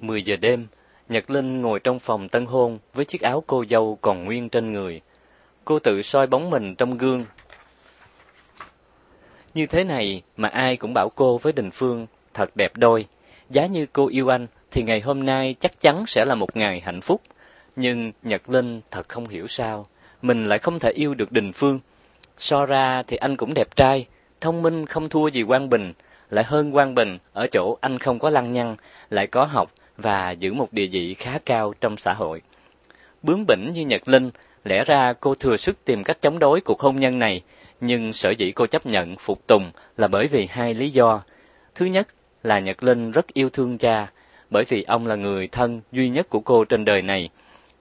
10 giờ đêm, Nhật Linh ngồi trong phòng tân hôn với chiếc áo cô dâu còn nguyên trên người. Cô tự soi bóng mình trong gương. Như thế này mà ai cũng bảo cô với Đình Phương thật đẹp đôi. Giá như cô yêu anh thì ngày hôm nay chắc chắn sẽ là một ngày hạnh phúc. Nhưng Nhật Linh thật không hiểu sao, mình lại không thể yêu được Đình Phương. So ra thì anh cũng đẹp trai, thông minh không thua gì Quang Bình, lại hơn Quang Bình ở chỗ anh không có lăng nhăng, lại có học và giữ một địa vị khá cao trong xã hội. Bướng bỉnh như Nhật Linh, lẽ ra cô thừa sức tìm cách chống đối cuộc hôn nhân này, nhưng sở dĩ cô chấp nhận phục tùng là bởi vì hai lý do. Thứ nhất là Nhật Linh rất yêu thương cha, bởi vì ông là người thân duy nhất của cô trên đời này.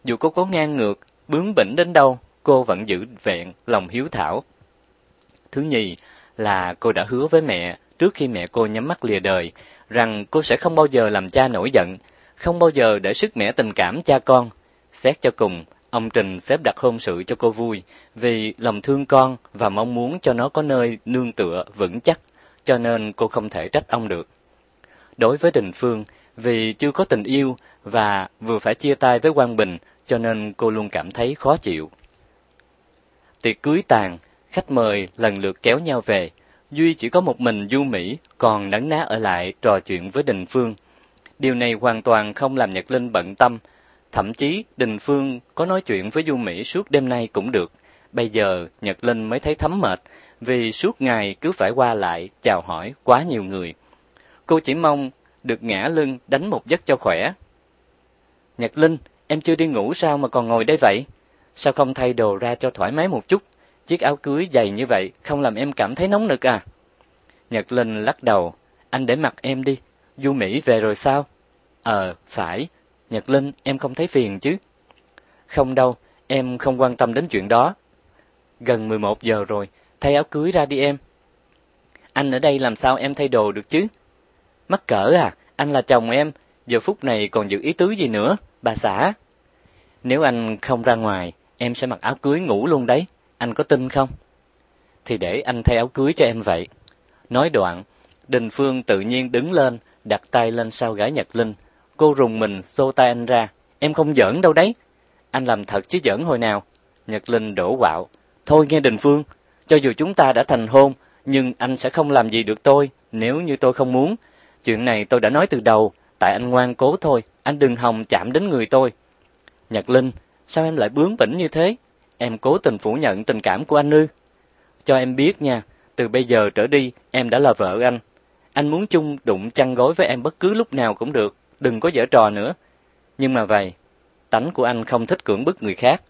Dù cô có ngang ngược, bướng bỉnh đến đâu, cô vẫn giữ vẹn lòng hiếu thảo. Thứ nhì là cô đã hứa với mẹ trước khi mẹ cô nhắm mắt lìa đời rằng cô sẽ không bao giờ làm cha nổi giận, không bao giờ để sức mẻ tình cảm cha con. Xét cho cùng, ông Trình xếp đặt hôn sự cho cô vui vì lòng thương con và mong muốn cho nó có nơi nương tựa vững chắc, cho nên cô không thể trách ông được. Đối với Đình Phương, vì chưa có tình yêu và vừa phải chia tay với Quang Bình, cho nên cô luôn cảm thấy khó chịu. Tiệc cưới tàn, khách mời lần lượt kéo nhau về, Duy chỉ có một mình Du Mỹ, còn nấn ná ở lại trò chuyện với Đình Phương. Điều này hoàn toàn không làm Nhật Linh bận tâm, thậm chí Đình Phương có nói chuyện với Du Mỹ suốt đêm nay cũng được. Bây giờ Nhật Linh mới thấy thấm mệt, vì suốt ngày cứ phải qua lại chào hỏi quá nhiều người. Cô chỉ mong được ngã lưng đánh một giấc cho khỏe. Nhật Linh, em chưa đi ngủ sao mà còn ngồi đây vậy? Sao không thay đồ ra cho thoải mái một chút? Chiếc áo cưới dày như vậy không làm em cảm thấy nóng nực à? Nhật Linh lắc đầu, anh để mặc em đi, Du Mỹ về rồi sao? Ờ, phải, Nhật Linh em không thấy phiền chứ? Không đâu, em không quan tâm đến chuyện đó. Gần 11 giờ rồi, thay áo cưới ra đi em. Anh ở đây làm sao em thay đồ được chứ? Mắc cỡ à, anh là chồng em, giờ phút này còn giữ ý tứ gì nữa, bà xã. Nếu anh không ra ngoài, em sẽ mặc áo cưới ngủ luôn đấy anh có tin không? Thì để anh thay áo cưới cho em vậy. Nói đoạn, Đình Phương tự nhiên đứng lên, đặt tay lên sau gái Nhật Linh. Cô rùng mình xô tay anh ra. Em không giỡn đâu đấy. Anh làm thật chứ giỡn hồi nào. Nhật Linh đổ quạo. Thôi nghe Đình Phương, cho dù chúng ta đã thành hôn, nhưng anh sẽ không làm gì được tôi nếu như tôi không muốn. Chuyện này tôi đã nói từ đầu, tại anh ngoan cố thôi, anh đừng hòng chạm đến người tôi. Nhật Linh, sao em lại bướng bỉnh như thế? Em cố tình phủ nhận tình cảm của anh ư? Cho em biết nha, từ bây giờ trở đi em đã là vợ anh. Anh muốn chung đụng chăn gối với em bất cứ lúc nào cũng được, đừng có giở trò nữa. Nhưng mà vậy, tánh của anh không thích cưỡng bức người khác.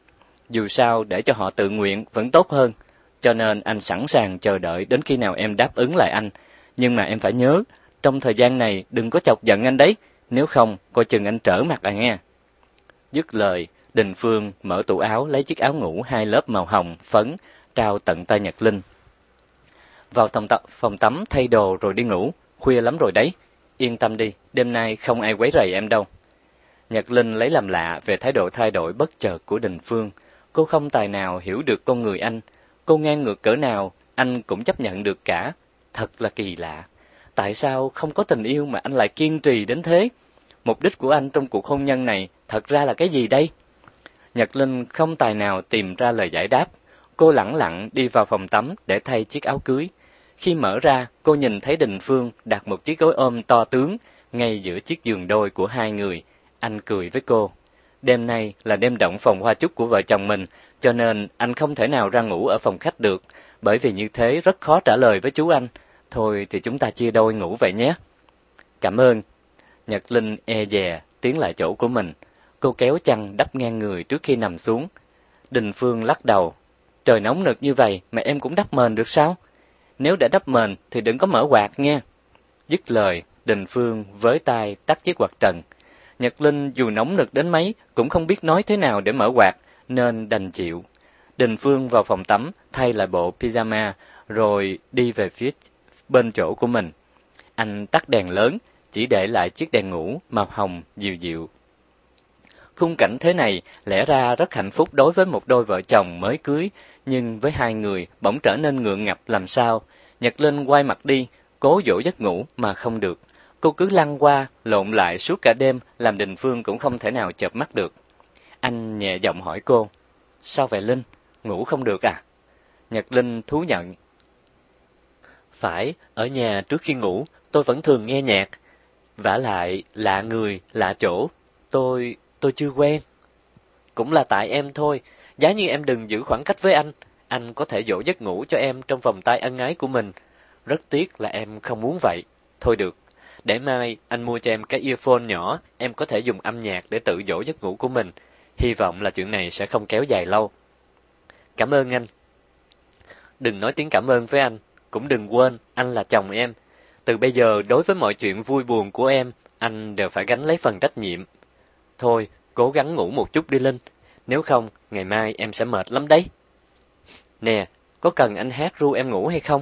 Dù sao để cho họ tự nguyện vẫn tốt hơn. Cho nên anh sẵn sàng chờ đợi đến khi nào em đáp ứng lại anh. Nhưng mà em phải nhớ, trong thời gian này đừng có chọc giận anh đấy, nếu không coi chừng anh trở mặt à nghe. Dứt lời, Đình Phương mở tủ áo lấy chiếc áo ngủ hai lớp màu hồng, phấn, trao tận tay Nhật Linh. Vào phòng, tập, phòng tắm thay đồ rồi đi ngủ, khuya lắm rồi đấy. Yên tâm đi, đêm nay không ai quấy rầy em đâu. Nhật Linh lấy làm lạ về thái độ thay đổi bất chợt của Đình Phương. Cô không tài nào hiểu được con người anh. Cô ngang ngược cỡ nào, anh cũng chấp nhận được cả. Thật là kỳ lạ. Tại sao không có tình yêu mà anh lại kiên trì đến thế? Mục đích của anh trong cuộc hôn nhân này thật ra là cái gì đây? Nhật Linh không tài nào tìm ra lời giải đáp. Cô lẳng lặng đi vào phòng tắm để thay chiếc áo cưới. Khi mở ra, cô nhìn thấy Đình Phương đặt một chiếc gối ôm to tướng ngay giữa chiếc giường đôi của hai người. Anh cười với cô. Đêm nay là đêm động phòng hoa chúc của vợ chồng mình, cho nên anh không thể nào ra ngủ ở phòng khách được, bởi vì như thế rất khó trả lời với chú anh. Thôi thì chúng ta chia đôi ngủ vậy nhé. Cảm ơn. Nhật Linh e dè tiến lại chỗ của mình. Cô kéo chăn đắp ngang người trước khi nằm xuống. Đình Phương lắc đầu. Trời nóng nực như vậy mà em cũng đắp mền được sao? Nếu đã đắp mền thì đừng có mở quạt nha. Dứt lời, Đình Phương với tay tắt chiếc quạt trần. Nhật Linh dù nóng nực đến mấy cũng không biết nói thế nào để mở quạt, nên đành chịu. Đình Phương vào phòng tắm, thay lại bộ pyjama, rồi đi về phía bên chỗ của mình. Anh tắt đèn lớn, chỉ để lại chiếc đèn ngủ màu hồng dịu dịu Khung cảnh thế này lẽ ra rất hạnh phúc đối với một đôi vợ chồng mới cưới, nhưng với hai người bỗng trở nên ngượng ngập làm sao. Nhật Linh quay mặt đi, cố dỗ giấc ngủ mà không được. Cô cứ lăn qua, lộn lại suốt cả đêm, làm Đình Phương cũng không thể nào chợp mắt được. Anh nhẹ giọng hỏi cô, sao vậy Linh, ngủ không được à? Nhật Linh thú nhận. Phải, ở nhà trước khi ngủ, tôi vẫn thường nghe nhạc. vả lại, lạ người, lạ chỗ, tôi, tôi chưa quen. Cũng là tại em thôi, giá như em đừng giữ khoảng cách với anh, anh có thể dỗ giấc ngủ cho em trong vòng tay ân ái của mình. Rất tiếc là em không muốn vậy. Thôi được, để mai anh mua cho em cái earphone nhỏ, em có thể dùng âm nhạc để tự dỗ giấc ngủ của mình. Hy vọng là chuyện này sẽ không kéo dài lâu. Cảm ơn anh. Đừng nói tiếng cảm ơn với anh, cũng đừng quên anh là chồng em. Từ bây giờ đối với mọi chuyện vui buồn của em, anh đều phải gánh lấy phần trách nhiệm. Thôi, cố gắng ngủ một chút đi Linh, nếu không ngày mai em sẽ mệt lắm đấy. Nè, có cần anh hát ru em ngủ hay không?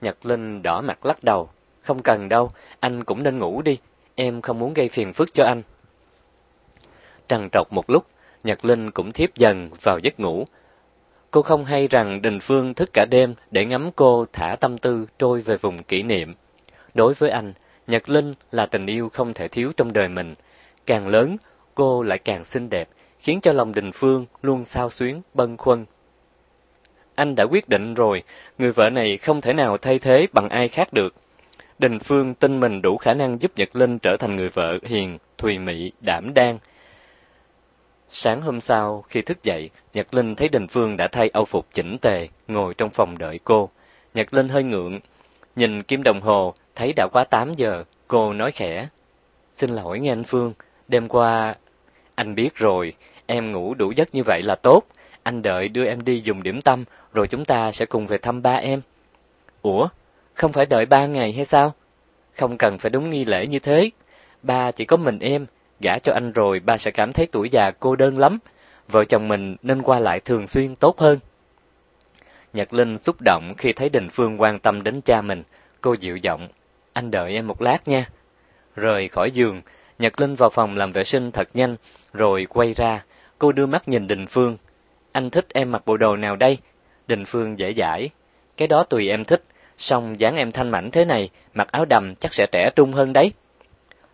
Nhật Linh đỏ mặt lắc đầu. Không cần đâu, anh cũng nên ngủ đi, em không muốn gây phiền phức cho anh. Trằn trọc một lúc, Nhật Linh cũng thiếp dần vào giấc ngủ. Cô không hay rằng Đình Phương thức cả đêm để ngắm cô thả tâm tư trôi về vùng kỷ niệm. Đối với anh, Nhật Linh là tình yêu không thể thiếu trong đời mình. Càng lớn, cô lại càng xinh đẹp, khiến cho lòng Đình Phương luôn sao xuyến, bâng khuâng. Anh đã quyết định rồi, người vợ này không thể nào thay thế bằng ai khác được. Đình Phương tin mình đủ khả năng giúp Nhật Linh trở thành người vợ hiền, thùy mị, đảm đang. Sáng hôm sau, khi thức dậy, Nhật Linh thấy Đình Phương đã thay âu phục chỉnh tề, ngồi trong phòng đợi cô. Nhật Linh hơi ngượng, nhìn kim đồng hồ, thấy đã quá 8 giờ, cô nói khẽ. Xin lỗi nghe anh Phương, đêm qua... Anh biết rồi, em ngủ đủ giấc như vậy là tốt. Anh đợi đưa em đi dùng điểm tâm, rồi chúng ta sẽ cùng về thăm ba em. Ủa, không phải đợi ba ngày hay sao? Không cần phải đúng nghi lễ như thế. Ba chỉ có mình em, gả cho anh rồi ba sẽ cảm thấy tuổi già cô đơn lắm. Vợ chồng mình nên qua lại thường xuyên tốt hơn. Nhật Linh xúc động khi thấy Đình Phương quan tâm đến cha mình. Cô dịu giọng, anh đợi em một lát nha. Rời khỏi giường, Nhật Linh vào phòng làm vệ sinh thật nhanh, rồi quay ra. Cô đưa mắt nhìn Đình Phương. Anh thích em mặc bộ đồ nào đây? Đình Phương dễ dãi. Cái đó tùy em thích, song dáng em thanh mảnh thế này, mặc áo đầm chắc sẽ trẻ trung hơn đấy.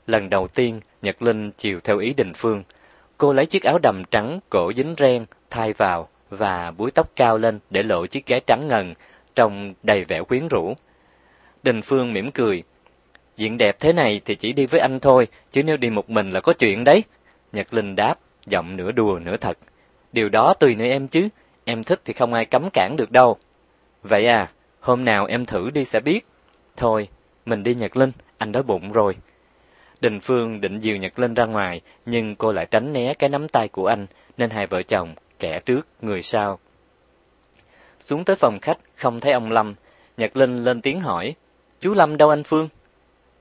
Lần đầu tiên, Nhật Linh chiều theo ý Đình Phương. Cô lấy chiếc áo đầm trắng cổ dính ren thay vào và búi tóc cao lên để lộ chiếc gáy trắng ngần, trông đầy vẻ quyến rũ. Đình Phương mỉm cười. Diện đẹp thế này thì chỉ đi với anh thôi, chứ nếu đi một mình là có chuyện đấy. Nhật Linh đáp, giọng nửa đùa nửa thật. Điều đó tùy nơi em chứ, em thích thì không ai cấm cản được đâu. Vậy à, hôm nào em thử đi sẽ biết. Thôi, mình đi Nhật Linh, anh đói bụng rồi. Đình Phương định dìu Nhật Linh ra ngoài, nhưng cô lại tránh né cái nắm tay của anh, nên hai vợ chồng, kẻ trước, người sau. Xuống tới phòng khách, không thấy ông Lâm. Nhật Linh lên tiếng hỏi, chú Lâm đâu anh Phương?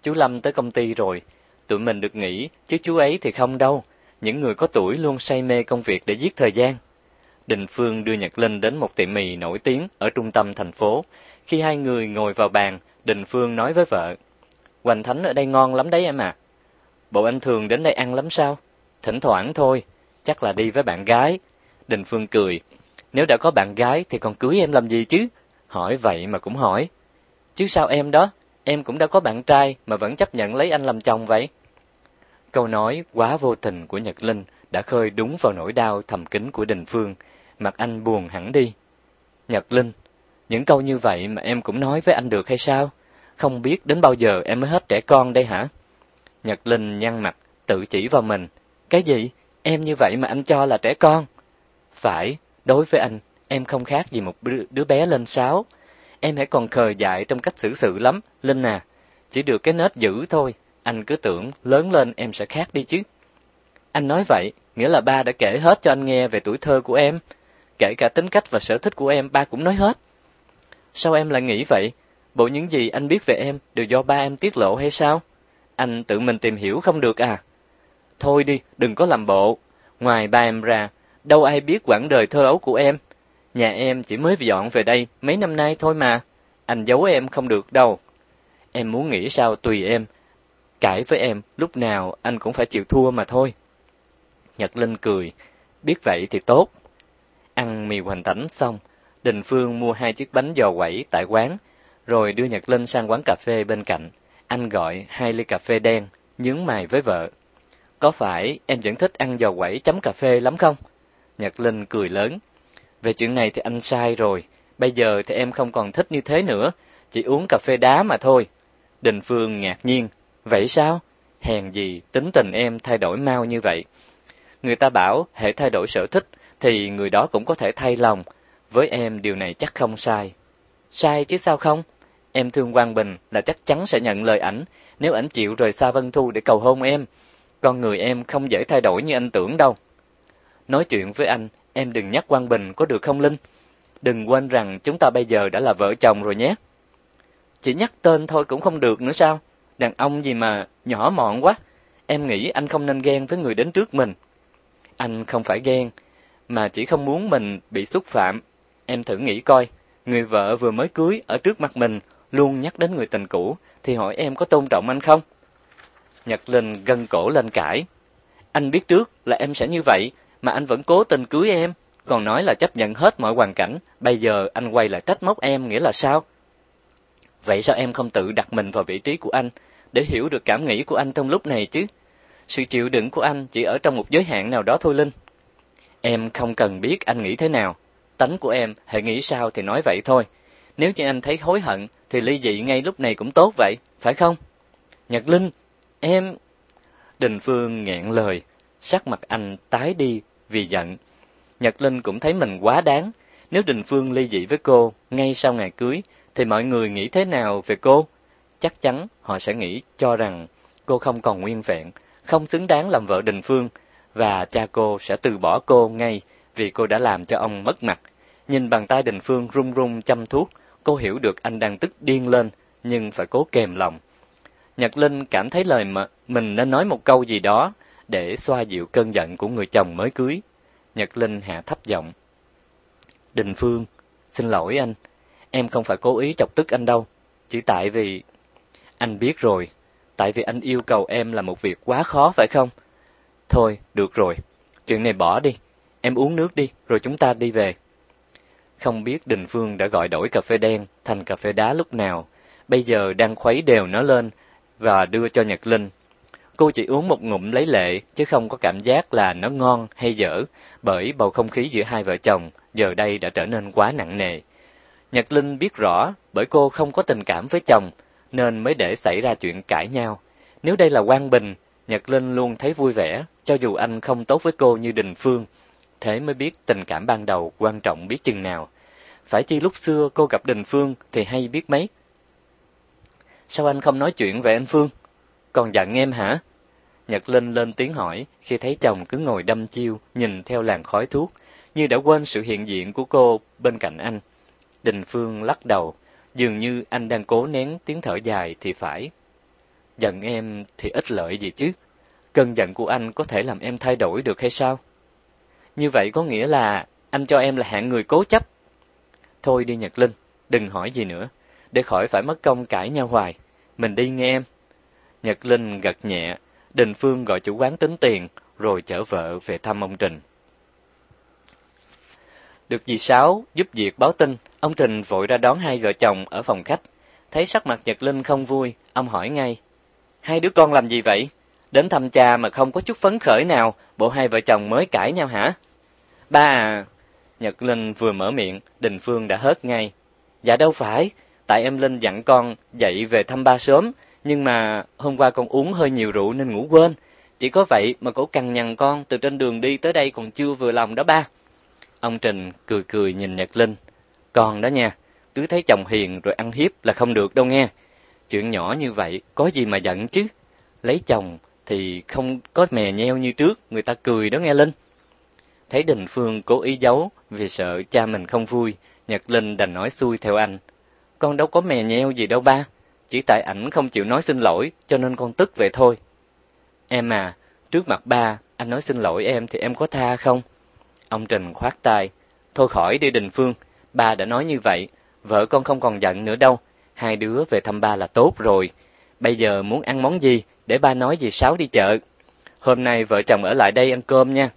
Chú Lâm tới công ty rồi, tụi mình được nghỉ, chứ chú ấy thì không đâu. Những người có tuổi luôn say mê công việc để giết thời gian. Đình Phương đưa Nhật Linh đến một tiệm mì nổi tiếng ở trung tâm thành phố. Khi hai người ngồi vào bàn, Đình Phương nói với vợ, Hoành Thánh ở đây ngon lắm đấy em à. Bộ anh thường đến đây ăn lắm sao? Thỉnh thoảng thôi, chắc là đi với bạn gái. Đình Phương cười, nếu đã có bạn gái thì còn cưới em làm gì chứ? Hỏi vậy mà cũng hỏi. Chứ sao em đó, em cũng đã có bạn trai mà vẫn chấp nhận lấy anh làm chồng vậy? Câu nói quá vô tình của Nhật Linh đã khơi đúng vào nỗi đau thầm kín của Đình Phương mặt anh buồn hẳn đi. Nhật Linh, những câu như vậy mà em cũng nói với anh được hay sao? Không biết đến bao giờ em mới hết trẻ con đây hả? Nhật Linh nhăn mặt, tự chỉ vào mình. Cái gì? Em như vậy mà anh cho là trẻ con? Phải, đối với anh, em không khác gì một đứa bé lên sáu. Em hãy còn khờ dại trong cách xử sự lắm, Linh à. Chỉ được cái nết dữ thôi, anh cứ tưởng lớn lên em sẽ khác đi chứ. Anh nói vậy, nghĩa là ba đã kể hết cho anh nghe về tuổi thơ của em. Kể cả tính cách và sở thích của em ba cũng nói hết. Sao em lại nghĩ vậy? Bộ những gì anh biết về em đều do ba em tiết lộ hay sao? Anh tự mình tìm hiểu không được à? Thôi đi, đừng có làm bộ. Ngoài ba em ra, đâu ai biết quãng đời thơ ấu của em. Nhà em chỉ mới dọn về đây mấy năm nay thôi mà. Anh giấu em không được đâu. Em muốn nghĩ sao tùy em. Cãi với em, lúc nào anh cũng phải chịu thua mà thôi. Nhật Linh cười. Biết vậy thì tốt. Ăn mì hoành thánh xong, Đình Phương mua hai chiếc bánh giò quẩy tại quán, rồi đưa Nhật Linh sang quán cà phê bên cạnh. Anh gọi hai ly cà phê đen, nhướng mày với vợ. Có phải em vẫn thích ăn giò quẩy chấm cà phê lắm không? Nhật Linh cười lớn. Về chuyện này thì anh sai rồi. Bây giờ thì em không còn thích như thế nữa. Chỉ uống cà phê đá mà thôi. Đình Phương ngạc nhiên. Vậy sao? Hèn gì tính tình em thay đổi mau như vậy. Người ta bảo hệ thay đổi sở thích thì người đó cũng có thể thay lòng. Với em điều này chắc không sai. Sai chứ sao không? Em thương Quang Bình là chắc chắn sẽ nhận lời ảnh nếu ảnh chịu rời xa Vân Thu để cầu hôn em. Con người em không dễ thay đổi như anh tưởng đâu. Nói chuyện với anh, em đừng nhắc Quang Bình có được không Linh? Đừng quên rằng chúng ta bây giờ đã là vợ chồng rồi nhé. Chỉ nhắc tên thôi cũng không được nữa sao? Đàn ông gì mà nhỏ mọn quá. Em nghĩ anh không nên ghen với người đến trước mình. Anh không phải ghen, mà chỉ không muốn mình bị xúc phạm. Em thử nghĩ coi, người vợ vừa mới cưới ở trước mặt mình luôn nhắc đến người tình cũ thì hỏi em có tôn trọng anh không? Nhật Linh gân cổ lên cãi. Anh biết trước là em sẽ như vậy mà anh vẫn cố tình cưới em, còn nói là chấp nhận hết mọi hoàn cảnh, bây giờ anh quay lại trách móc em nghĩa là sao? Vậy sao em không tự đặt mình vào vị trí của anh để hiểu được cảm nghĩ của anh trong lúc này chứ? Sự chịu đựng của anh chỉ ở trong một giới hạn nào đó thôi Linh. Em không cần biết anh nghĩ thế nào, tánh của em hệ nghĩ sao thì nói vậy thôi. Nếu như anh thấy hối hận thì ly dị ngay lúc này cũng tốt vậy, phải không? Nhật Linh, em... Đình Phương nghẹn lời, sắc mặt anh tái đi vì giận. Nhật Linh cũng thấy mình quá đáng. Nếu Đình Phương ly dị với cô ngay sau ngày cưới, thì mọi người nghĩ thế nào về cô? Chắc chắn họ sẽ nghĩ cho rằng cô không còn nguyên vẹn, không xứng đáng làm vợ Đình Phương, và cha cô sẽ từ bỏ cô ngay vì cô đã làm cho ông mất mặt. Nhìn bàn tay Đình Phương run run chăm thuốc, cô hiểu được anh đang tức điên lên, nhưng phải cố kềm lòng. Nhật Linh cảm thấy lời mà mình nên nói một câu gì đó để xoa dịu cơn giận của người chồng mới cưới. Nhật Linh hạ thấp giọng. Đình Phương, xin lỗi anh, em không phải cố ý chọc tức anh đâu, chỉ tại vì... Anh biết rồi, tại vì anh yêu cầu em là một việc quá khó phải không? Thôi, được rồi, chuyện này bỏ đi, em uống nước đi, rồi chúng ta đi về. Không biết Đình Phương đã gọi đổi cà phê đen thành cà phê đá lúc nào, bây giờ đang khuấy đều nó lên và đưa cho Nhật Linh. Cô chỉ uống một ngụm lấy lệ, chứ không có cảm giác là nó ngon hay dở, bởi bầu không khí giữa hai vợ chồng giờ đây đã trở nên quá nặng nề. Nhật Linh biết rõ, bởi cô không có tình cảm với chồng, nên mới để xảy ra chuyện cãi nhau. Nếu đây là Quang Bình, Nhật Linh luôn thấy vui vẻ, cho dù anh không tốt với cô như Đình Phương. Thế mới biết tình cảm ban đầu quan trọng biết chừng nào. Phải chi lúc xưa cô gặp Đình Phương thì hay biết mấy. Sao anh không nói chuyện về anh Phương? Còn giận em hả? Nhật Linh lên tiếng hỏi khi thấy chồng cứ ngồi đâm chiêu nhìn theo làn khói thuốc, như đã quên sự hiện diện của cô bên cạnh anh. Đình Phương lắc đầu, dường như anh đang cố nén tiếng thở dài thì phải. Giận em thì ít lợi gì chứ? Cơn giận của anh có thể làm em thay đổi được hay sao? Như vậy có nghĩa là anh cho em là hạng người cố chấp. Thôi đi Nhật Linh, đừng hỏi gì nữa, để khỏi phải mất công cãi nhau hoài. Mình đi nghe em. Nhật Linh gật nhẹ, Đình Phương gọi chủ quán tính tiền, rồi chở vợ về thăm ông Trình. Được dì Sáu giúp việc báo tin, ông Trình vội ra đón hai vợ chồng ở phòng khách. Thấy sắc mặt Nhật Linh không vui, ông hỏi ngay. Hai đứa con làm gì vậy? Đến thăm cha mà không có chút phấn khởi nào, bộ hai vợ chồng mới cãi nhau hả? Ba à... Nhật Linh vừa mở miệng, Đình Phương đã hớt ngay. Dạ đâu phải, tại em Linh dặn con dậy về thăm ba sớm, nhưng mà hôm qua con uống hơi nhiều rượu nên ngủ quên. Chỉ có vậy mà cổ cằn nhằn con từ trên đường đi tới đây còn chưa vừa lòng đó ba. Ông Trình cười cười nhìn Nhật Linh. Còn đó nha, cứ thấy chồng hiền rồi ăn hiếp là không được đâu nghe. Chuyện nhỏ như vậy có gì mà giận chứ. Lấy chồng thì không có mè nheo như trước, người ta cười đó nghe Linh. Thấy Đình Phương cố ý giấu vì sợ cha mình không vui, Nhật Linh đành nói xui theo anh. Con đâu có mè nheo gì đâu ba, chỉ tại ảnh không chịu nói xin lỗi cho nên con tức vậy thôi. Em à, trước mặt ba, anh nói xin lỗi em thì em có tha không? Ông Trình khoát tay. Thôi khỏi đi Đình Phương, ba đã nói như vậy, vợ con không còn giận nữa đâu. Hai đứa về thăm ba là tốt rồi. Bây giờ muốn ăn món gì, để ba nói gì Sáu đi chợ. Hôm nay vợ chồng ở lại đây ăn cơm nha.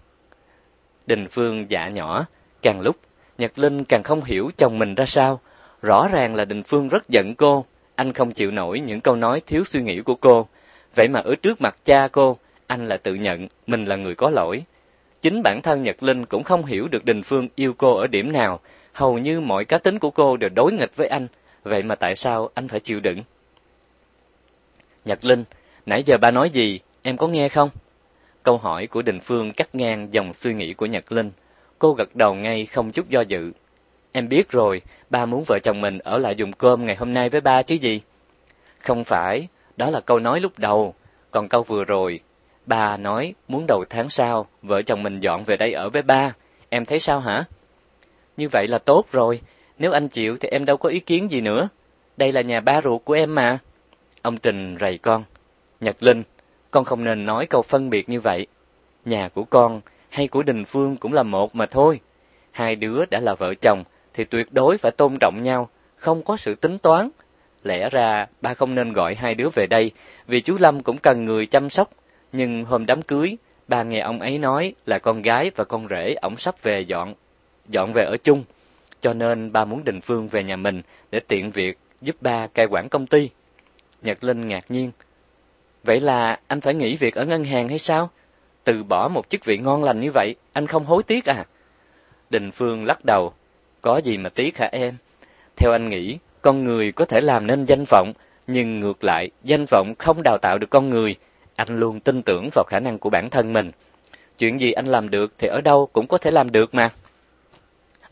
Đình Phương dạ nhỏ, càng lúc, Nhật Linh càng không hiểu chồng mình ra sao. Rõ ràng là Đình Phương rất giận cô, anh không chịu nổi những câu nói thiếu suy nghĩ của cô. Vậy mà ở trước mặt cha cô, anh lại tự nhận mình là người có lỗi. Chính bản thân Nhật Linh cũng không hiểu được Đình Phương yêu cô ở điểm nào, hầu như mọi cá tính của cô đều đối nghịch với anh, vậy mà tại sao anh phải chịu đựng? Nhật Linh, nãy giờ ba nói gì, em có nghe không? Câu hỏi của Đình Phương cắt ngang dòng suy nghĩ của Nhật Linh. Cô gật đầu ngay không chút do dự. Em biết rồi, ba muốn vợ chồng mình ở lại dùng cơm ngày hôm nay với ba chứ gì? Không phải, đó là câu nói lúc đầu, còn câu vừa rồi, ba nói muốn đầu tháng sau vợ chồng mình dọn về đây ở với ba, em thấy sao hả? Như vậy là tốt rồi, nếu anh chịu thì em đâu có ý kiến gì nữa. Đây là nhà ba ruột của em mà. Ông Trình rầy con. Nhật Linh, con không nên nói câu phân biệt như vậy. Nhà của con hay của Đình Phương cũng là một mà thôi. Hai đứa đã là vợ chồng thì tuyệt đối phải tôn trọng nhau, không có sự tính toán. Lẽ ra ba không nên gọi hai đứa về đây, vì chú Lâm cũng cần người chăm sóc. Nhưng hôm đám cưới, ba nghe ông ấy nói là con gái và con rể ổng sắp về dọn, dọn về ở chung. Cho nên ba muốn Đình Phương về nhà mình để tiện việc giúp ba cai quản công ty. Nhật Linh ngạc nhiên. Vậy là anh phải nghỉ việc ở ngân hàng hay sao? Từ bỏ một chức vị ngon lành như vậy, anh không hối tiếc à? Đình Phương lắc đầu. Có gì mà tiếc hả em? Theo anh nghĩ, con người có thể làm nên danh vọng, nhưng ngược lại, danh vọng không đào tạo được con người. Anh luôn tin tưởng vào khả năng của bản thân mình. Chuyện gì anh làm được thì ở đâu cũng có thể làm được mà.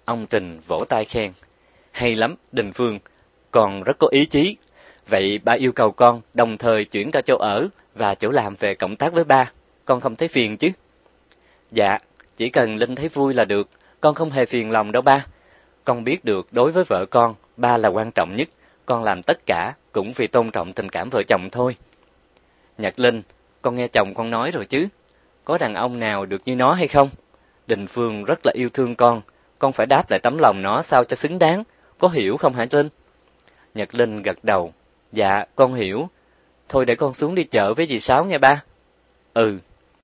Ông Trình vỗ tay khen. Hay lắm, Đình Phương, con rất có ý chí. Vậy ba yêu cầu con đồng thời chuyển cả chỗ ở và chỗ làm về cộng tác với ba. Con không thấy phiền chứ? Dạ, chỉ cần Linh thấy vui là được, con không hề phiền lòng đâu ba. Con biết được đối với vợ con, ba là quan trọng nhất, con làm tất cả cũng vì tôn trọng tình cảm vợ chồng thôi. Nhật Linh, con nghe chồng con nói rồi chứ? Có đàn ông nào được như nó hay không? Đình Phương rất là yêu thương con, con phải đáp lại tấm lòng nó sao cho xứng đáng, có hiểu không hả Linh? Nhật Linh gật đầu, dạ con hiểu. Thôi để con xuống đi chợ với dì Sáu nghe ba. Ừ.